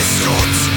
des Gott.